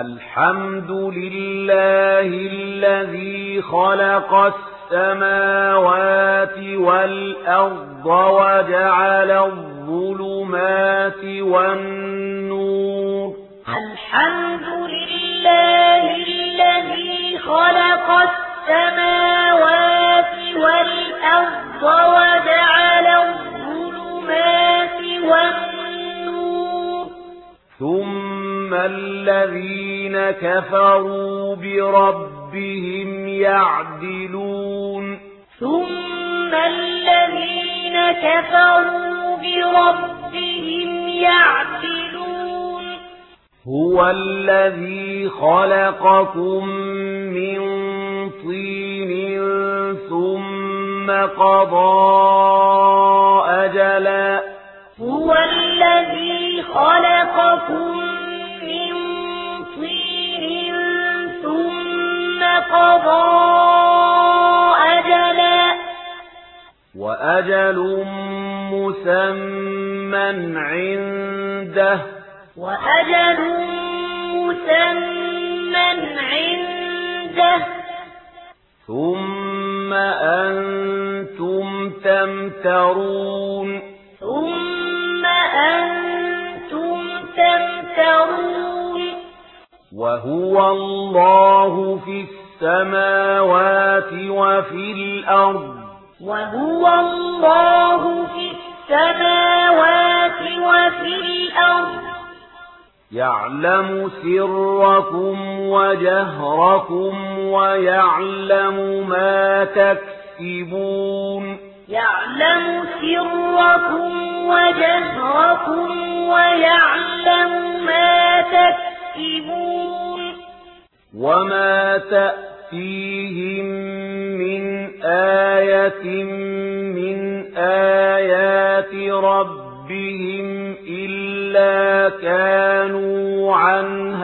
الحمد لله الذي خلق السماوات والأرض وجعل الظلمات والنور. الحمد لله الذي خلق السماوات والأرض وجعل الظلمات والنور. ثم الذين كفروا بربهم يعدلون ثم الذين كفروا بربهم يعدلون هو الذي خلقكم من طين ثم قضى أجلا هو الذي خلقكم قضى أجلا. وأجل مسمى عنده. وأجل مسمى عنده. ثم أنتم تمترون. ثم أنتم تمترون. وهو الله في السماوات وفي الأرض. وهو الله في السماوات وفي الأرض. يعلم سركم وجهركم ويعلم ما تكسبون. يعلم سركم وجهركم ويعلم ما تكسبون. وما تأتيهم من آية من آيات ربهم إلا كانوا عنها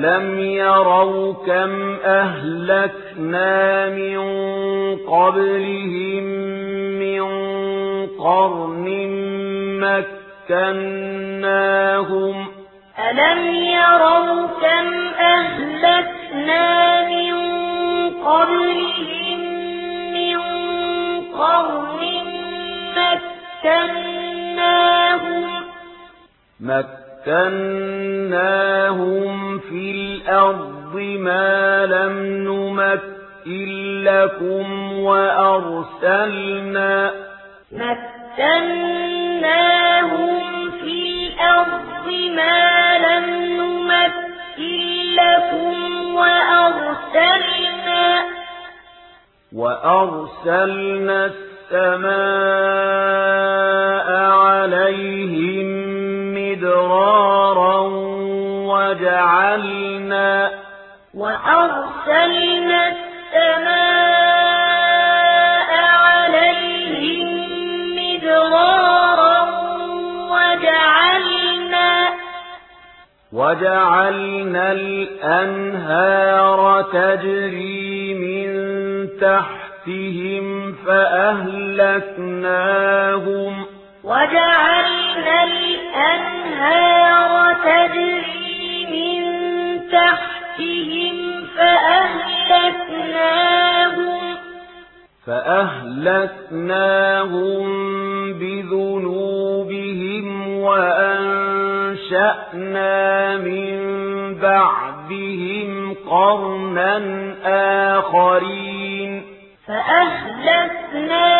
ألم يروا كم أهلكنا من قبلهم من قرن مكناهم ألم يروا كم أهلكنا من قبلهم من قرن مكناهم مكناهم في الأرض ما لم نمكن لكم وأرسلنا مكناهم في الأرض ما لم نمكن لكم وأرسلنا وأرسلنا السماء عليهم مدرارا وجعلنا وأرسلنا السماء عليهم مدرارا وجعلنا وجعلنا الأنهار تجري من تحتهم فأهلكناهم وجعلنا الأنهار تجري من تحتهم فأهلكناهم فأهلكناهم بذنوبهم وأنشأنا من بعد بعدهم قرنا آخرين فأهلكناهم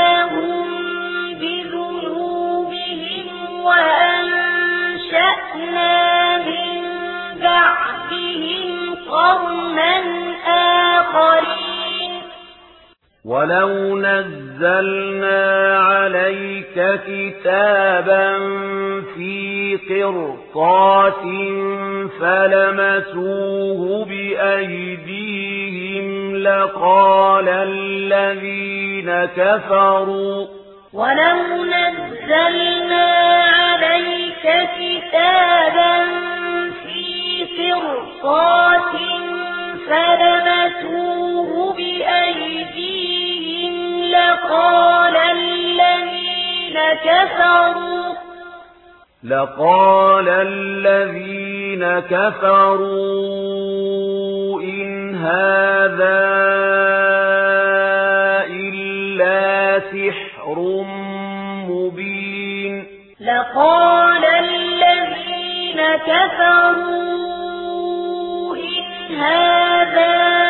ولو نزلنا عليك كتابا في قرطاس فلمسوه بأيديهم لقال الذين كفروا ولو نزلنا عليك كتابا في قرطاس فلمسوه لقال الذين كفروا لقال الذين كفروا إن هذا إلا سحر مبين لقال الذين كفروا إن هذا